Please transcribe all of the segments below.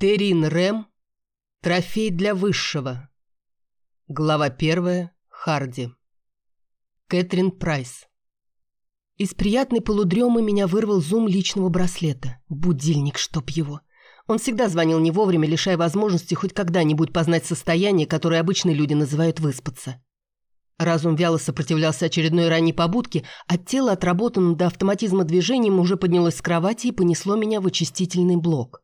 Терин Рэм. Трофей для высшего. Глава первая. Харди. Кэтрин Прайс. Из приятной полудремы меня вырвал зум личного браслета. Будильник, чтоб его. Он всегда звонил не вовремя, лишая возможности хоть когда-нибудь познать состояние, которое обычные люди называют выспаться. Разум вяло сопротивлялся очередной ранней побудке, а тело, отработанным до автоматизма движением, уже поднялось с кровати и понесло меня в очистительный блок.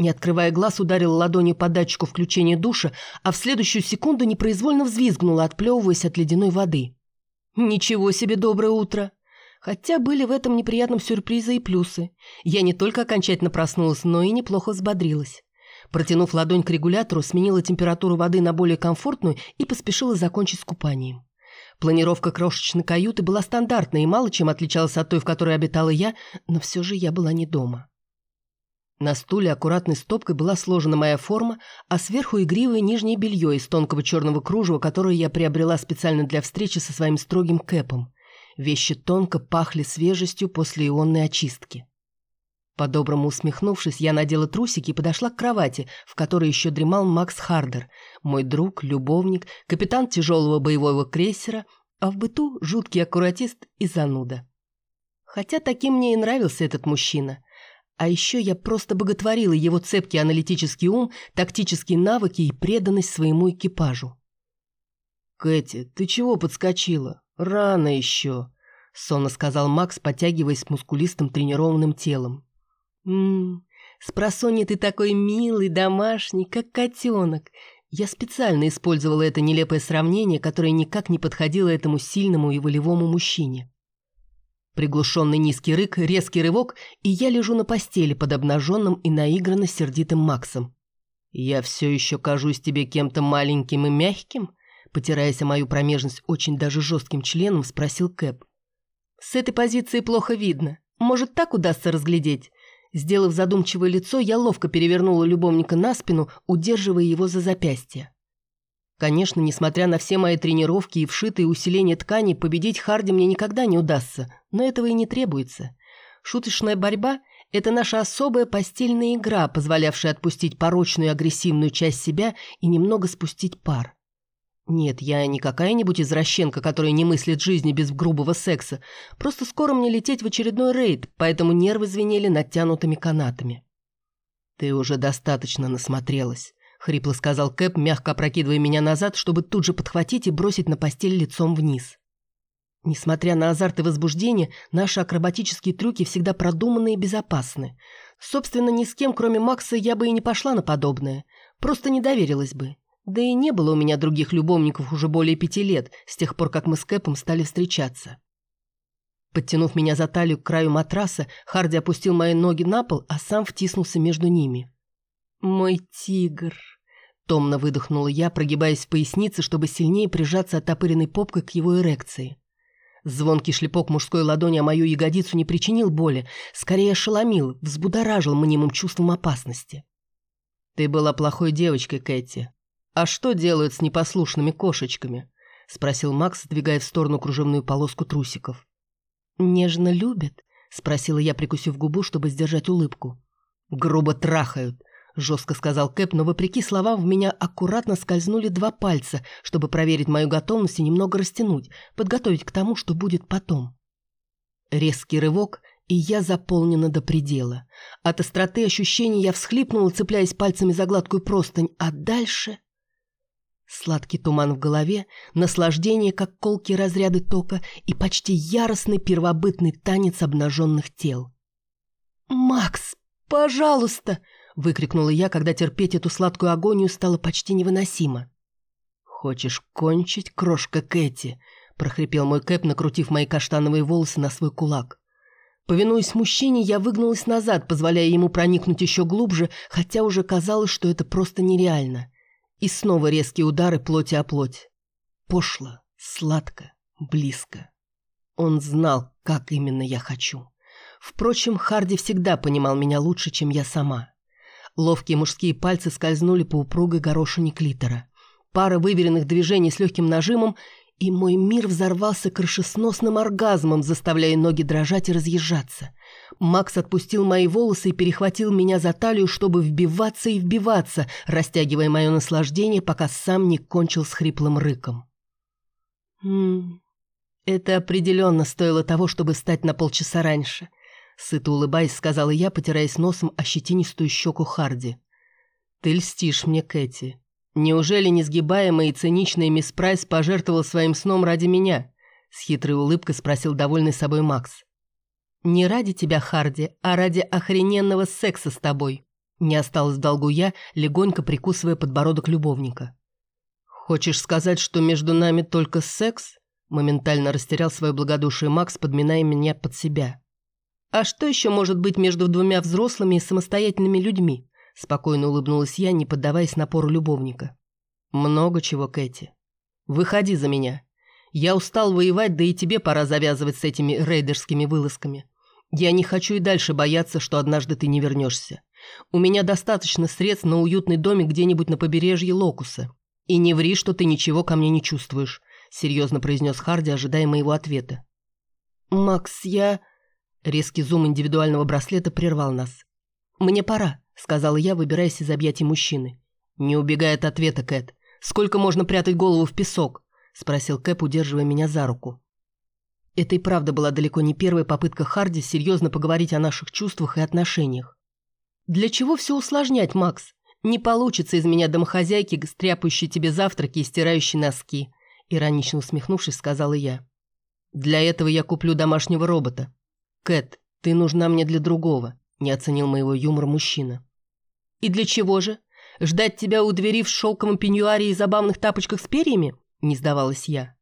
Не открывая глаз, ударила ладонью по датчику включения душа, а в следующую секунду непроизвольно взвизгнула, отплевываясь от ледяной воды. «Ничего себе доброе утро!» Хотя были в этом неприятном сюрпризы и плюсы. Я не только окончательно проснулась, но и неплохо взбодрилась. Протянув ладонь к регулятору, сменила температуру воды на более комфортную и поспешила закончить с купанием. Планировка крошечной каюты была стандартной и мало чем отличалась от той, в которой обитала я, но все же я была не дома. На стуле аккуратной стопкой была сложена моя форма, а сверху игривое нижнее белье из тонкого черного кружева, которое я приобрела специально для встречи со своим строгим кэпом. Вещи тонко пахли свежестью после ионной очистки. По-доброму усмехнувшись, я надела трусики и подошла к кровати, в которой еще дремал Макс Хардер, мой друг, любовник, капитан тяжелого боевого крейсера, а в быту жуткий аккуратист и зануда. Хотя таким мне и нравился этот мужчина. А еще я просто боготворила его цепкий аналитический ум, тактические навыки и преданность своему экипажу. «Кэти, ты чего подскочила? Рано еще», — сонно сказал Макс, подтягиваясь мускулистым тренированным телом. Ммм, спросонья ты такой милый, домашний, как котенок. Я специально использовала это нелепое сравнение, которое никак не подходило этому сильному и волевому мужчине. Приглушенный низкий рык, резкий рывок, и я лежу на постели под обнаженным и наигранно сердитым Максом. «Я все еще кажусь тебе кем-то маленьким и мягким?» Потираясь о мою промежность очень даже жестким членом, спросил Кэп. «С этой позиции плохо видно. Может, так удастся разглядеть? Сделав задумчивое лицо, я ловко перевернула любовника на спину, удерживая его за запястье. Конечно, несмотря на все мои тренировки и вшитые усиления ткани, победить Харди мне никогда не удастся, но этого и не требуется. Шуточная борьба – это наша особая постельная игра, позволявшая отпустить порочную агрессивную часть себя и немного спустить пар. Нет, я не какая-нибудь извращенка, которая не мыслит жизни без грубого секса. Просто скоро мне лететь в очередной рейд, поэтому нервы звенели натянутыми канатами. «Ты уже достаточно насмотрелась», — хрипло сказал Кэп, мягко опрокидывая меня назад, чтобы тут же подхватить и бросить на постель лицом вниз. Несмотря на азарт и возбуждение, наши акробатические трюки всегда продуманы и безопасны. Собственно, ни с кем, кроме Макса, я бы и не пошла на подобное. Просто не доверилась бы. Да и не было у меня других любовников уже более пяти лет, с тех пор, как мы с Кэпом стали встречаться. Подтянув меня за талию к краю матраса, Харди опустил мои ноги на пол, а сам втиснулся между ними. «Мой тигр!» — томно выдохнула я, прогибаясь в пояснице, чтобы сильнее прижаться оттопыренной попкой к его эрекции. Звонкий шлепок мужской ладони о мою ягодицу не причинил боли, скорее ошеломил, взбудоражил мнимым чувством опасности. «Ты была плохой девочкой, Кэти», «А что делают с непослушными кошечками?» — спросил Макс, двигая в сторону кружевную полоску трусиков. «Нежно любят?» — спросила я, прикусив губу, чтобы сдержать улыбку. «Грубо трахают», — жестко сказал Кэп, но, вопреки словам, в меня аккуратно скользнули два пальца, чтобы проверить мою готовность и немного растянуть, подготовить к тому, что будет потом. Резкий рывок, и я заполнена до предела. От остроты ощущений я всхлипнула, цепляясь пальцами за гладкую простынь, а дальше... Сладкий туман в голове, наслаждение, как колки разряды тока, и почти яростный первобытный танец обнаженных тел. «Макс, пожалуйста!» — выкрикнула я, когда терпеть эту сладкую агонию стало почти невыносимо. «Хочешь кончить, крошка Кэти?» — прохрипел мой Кэп, накрутив мои каштановые волосы на свой кулак. Повинуясь мужчине, я выгнулась назад, позволяя ему проникнуть еще глубже, хотя уже казалось, что это просто нереально. И снова резкие удары плоти о плоть. Пошло, сладко, близко. Он знал, как именно я хочу. Впрочем, Харди всегда понимал меня лучше, чем я сама. Ловкие мужские пальцы скользнули по упругой горошине клитора. Пара выверенных движений с легким нажимом, и мой мир взорвался крышесносным оргазмом, заставляя ноги дрожать и разъезжаться. Макс отпустил мои волосы и перехватил меня за талию, чтобы вбиваться и вбиваться, растягивая мое наслаждение, пока сам не кончил с хриплым рыком. «Ммм, это определенно стоило того, чтобы встать на полчаса раньше», сыто улыбаясь, сказала я, потираясь носом о щетинистую щеку Харди. «Ты льстишь мне, Кэти. Неужели несгибаемая и циничная мисс Прайс пожертвовал своим сном ради меня?» С хитрой улыбкой спросил довольный собой Макс. «Не ради тебя, Харди, а ради охрененного секса с тобой». Не осталось в долгу я, легонько прикусывая подбородок любовника. «Хочешь сказать, что между нами только секс?» Моментально растерял свое благодушие Макс, подминая меня под себя. «А что еще может быть между двумя взрослыми и самостоятельными людьми?» Спокойно улыбнулась я, не поддаваясь напору любовника. «Много чего, Кэти. Выходи за меня. Я устал воевать, да и тебе пора завязывать с этими рейдерскими вылазками. Я не хочу и дальше бояться, что однажды ты не вернешься. У меня достаточно средств на уютный домик где-нибудь на побережье Локуса. И не ври, что ты ничего ко мне не чувствуешь», — серьезно произнес Харди, ожидая моего ответа. «Макс, я...» Резкий зум индивидуального браслета прервал нас. «Мне пора сказала я, выбираясь из объятий мужчины. «Не убегай от ответа, Кэт. Сколько можно прятать голову в песок?» – спросил Кэп, удерживая меня за руку. Это и правда была далеко не первая попытка Харди серьезно поговорить о наших чувствах и отношениях. «Для чего все усложнять, Макс? Не получится из меня домохозяйки, стряпающей тебе завтраки и стирающей носки», – иронично усмехнувшись, сказала я. «Для этого я куплю домашнего робота. Кэт, ты нужна мне для другого», – не оценил моего юмора мужчина. «И для чего же? Ждать тебя у двери в шелковом пеньюаре и забавных тапочках с перьями?» – не сдавалась я.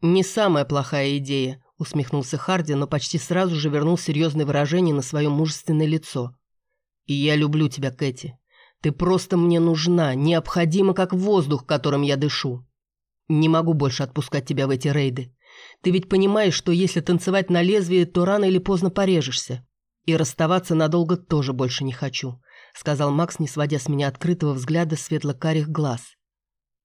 «Не самая плохая идея», – усмехнулся Харди, но почти сразу же вернул серьезное выражение на свое мужественное лицо. «И я люблю тебя, Кэти. Ты просто мне нужна, необходима, как воздух, которым я дышу. Не могу больше отпускать тебя в эти рейды. Ты ведь понимаешь, что если танцевать на лезвии, то рано или поздно порежешься. И расставаться надолго тоже больше не хочу. — сказал Макс, не сводя с меня открытого взгляда светло-карих глаз.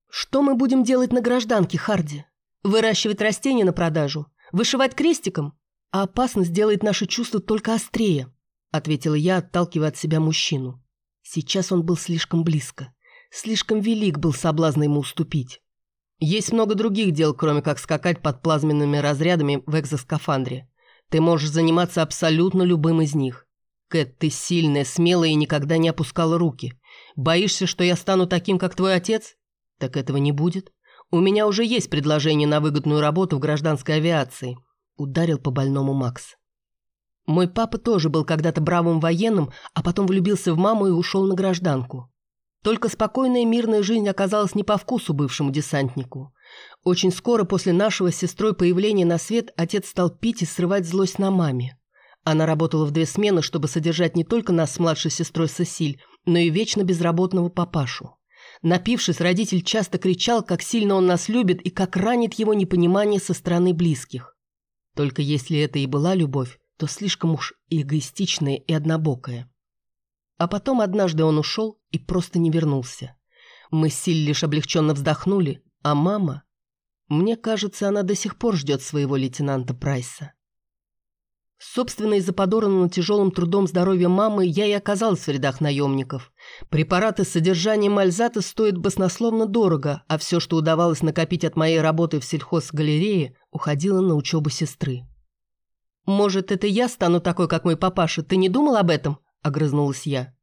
«Что мы будем делать на гражданке, Харди? Выращивать растения на продажу? Вышивать крестиком? А опасность делает наши чувства только острее», — ответила я, отталкивая от себя мужчину. Сейчас он был слишком близко. Слишком велик был соблазн ему уступить. Есть много других дел, кроме как скакать под плазменными разрядами в экзоскафандре. Ты можешь заниматься абсолютно любым из них. Кэт, ты сильная, смелая и никогда не опускала руки. Боишься, что я стану таким, как твой отец? Так этого не будет. У меня уже есть предложение на выгодную работу в гражданской авиации. Ударил по больному Макс. Мой папа тоже был когда-то бравым военным, а потом влюбился в маму и ушел на гражданку. Только спокойная мирная жизнь оказалась не по вкусу бывшему десантнику. Очень скоро после нашего с сестрой появления на свет отец стал пить и срывать злость на маме. Она работала в две смены, чтобы содержать не только нас с младшей сестрой Сесиль, но и вечно безработного папашу. Напившись, родитель часто кричал, как сильно он нас любит и как ранит его непонимание со стороны близких. Только если это и была любовь, то слишком уж эгоистичная и однобокая. А потом однажды он ушел и просто не вернулся. Мы с Силь лишь облегченно вздохнули, а мама... Мне кажется, она до сих пор ждет своего лейтенанта Прайса. Собственно, из-за подорванного тяжелым трудом здоровья мамы я и оказалась в рядах наемников. Препараты с содержанием альзата стоят баснословно дорого, а все, что удавалось накопить от моей работы в сельхозгалерее, уходило на учебу сестры. «Может, это я стану такой, как мой папаша? Ты не думал об этом?» – огрызнулась я.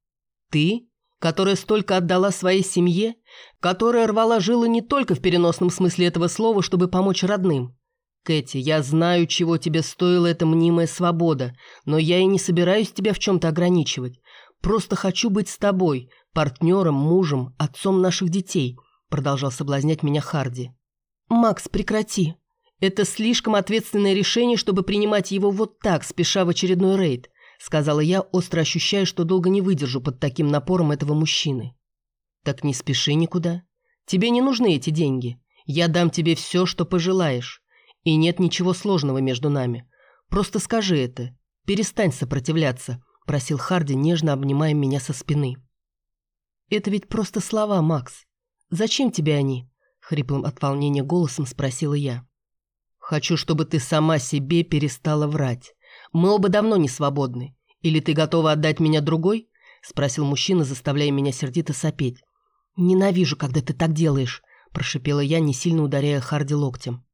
«Ты, которая столько отдала своей семье, которая рвала жилы не только в переносном смысле этого слова, чтобы помочь родным. «Кэти, я знаю, чего тебе стоила эта мнимая свобода, но я и не собираюсь тебя в чем-то ограничивать. Просто хочу быть с тобой, партнером, мужем, отцом наших детей», продолжал соблазнять меня Харди. «Макс, прекрати. Это слишком ответственное решение, чтобы принимать его вот так, спеша в очередной рейд», сказала я, остро ощущая, что долго не выдержу под таким напором этого мужчины. «Так не спеши никуда. Тебе не нужны эти деньги. Я дам тебе все, что пожелаешь. И нет ничего сложного между нами. Просто скажи это. Перестань сопротивляться», – просил Харди, нежно обнимая меня со спины. «Это ведь просто слова, Макс. Зачем тебе они? Хриплым от волнения голосом спросила я. «Хочу, чтобы ты сама себе перестала врать. Мы оба давно не свободны. Или ты готова отдать меня другой?» Спросил мужчина, заставляя меня сердито сопеть. «Ненавижу, когда ты так делаешь», прошипела я, не сильно ударяя Харди локтем.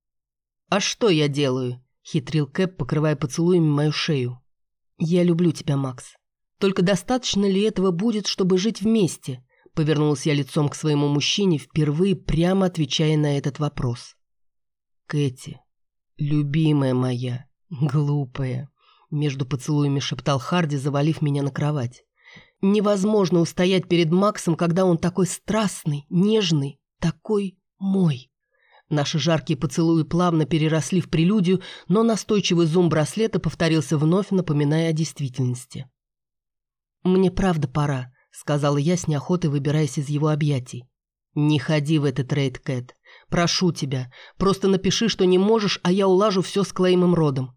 «А что я делаю?» — хитрил Кэп, покрывая поцелуями мою шею. «Я люблю тебя, Макс. Только достаточно ли этого будет, чтобы жить вместе?» Повернулась я лицом к своему мужчине, впервые прямо отвечая на этот вопрос. «Кэти, любимая моя, глупая», — между поцелуями шептал Харди, завалив меня на кровать. «Невозможно устоять перед Максом, когда он такой страстный, нежный, такой мой. Наши жаркие поцелуи плавно переросли в прелюдию, но настойчивый зум браслета повторился вновь, напоминая о действительности. «Мне правда пора», — сказала я с неохотой, выбираясь из его объятий. «Не ходи в этот рейд, Кэт. Прошу тебя. Просто напиши, что не можешь, а я улажу все с Клеймом Родом.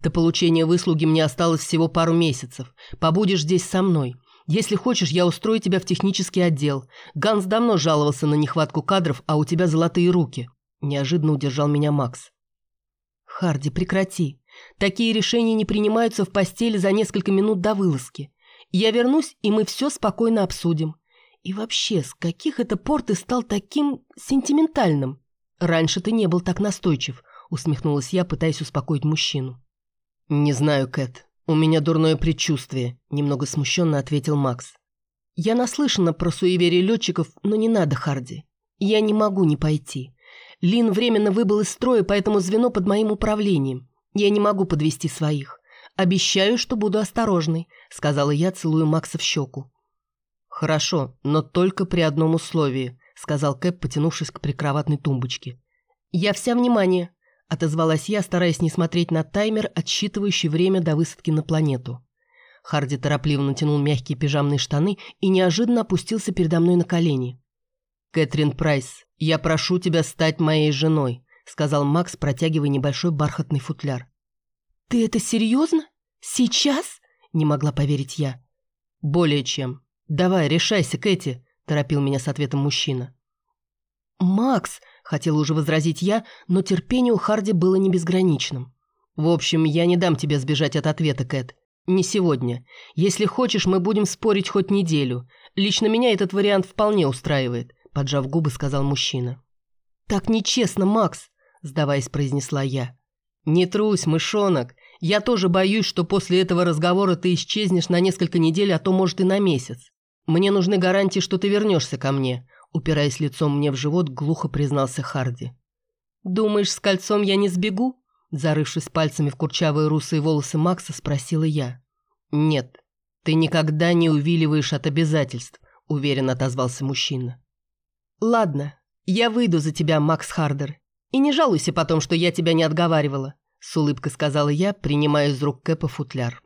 До получения выслуги мне осталось всего пару месяцев. Побудешь здесь со мной. Если хочешь, я устрою тебя в технический отдел. Ганс давно жаловался на нехватку кадров, а у тебя золотые руки». Неожиданно удержал меня Макс. «Харди, прекрати. Такие решения не принимаются в постели за несколько минут до вылазки. Я вернусь, и мы все спокойно обсудим. И вообще, с каких это пор ты стал таким сентиментальным? Раньше ты не был так настойчив», усмехнулась я, пытаясь успокоить мужчину. «Не знаю, Кэт. «У меня дурное предчувствие», – немного смущенно ответил Макс. «Я наслышана про суеверие летчиков, но не надо, Харди. Я не могу не пойти. Лин временно выбыл из строя, поэтому звено под моим управлением. Я не могу подвести своих. Обещаю, что буду осторожной», – сказала я, целуя Макса в щеку. «Хорошо, но только при одном условии», – сказал Кэп, потянувшись к прикроватной тумбочке. «Я вся внимание», Отозвалась я, стараясь не смотреть на таймер, отсчитывающий время до высадки на планету. Харди торопливо натянул мягкие пижамные штаны и неожиданно опустился передо мной на колени. «Кэтрин Прайс, я прошу тебя стать моей женой», сказал Макс, протягивая небольшой бархатный футляр. «Ты это серьезно? Сейчас?» не могла поверить я. «Более чем. Давай, решайся, Кэти», торопил меня с ответом мужчина. «Макс!» – хотела уже возразить я, но терпение у Харди было не безграничным. «В общем, я не дам тебе сбежать от ответа, Кэт. Не сегодня. Если хочешь, мы будем спорить хоть неделю. Лично меня этот вариант вполне устраивает», – поджав губы, сказал мужчина. «Так нечестно, Макс!» – сдаваясь, произнесла я. «Не трусь, мышонок. Я тоже боюсь, что после этого разговора ты исчезнешь на несколько недель, а то, может, и на месяц. Мне нужны гарантии, что ты вернешься ко мне. Упираясь лицом мне в живот, глухо признался Харди. «Думаешь, с кольцом я не сбегу?» Зарывшись пальцами в курчавые русые волосы Макса, спросила я. «Нет, ты никогда не увиливаешь от обязательств», уверенно отозвался мужчина. «Ладно, я выйду за тебя, Макс Хардер. И не жалуйся потом, что я тебя не отговаривала», с улыбкой сказала я, принимая из рук Кэпа футляр.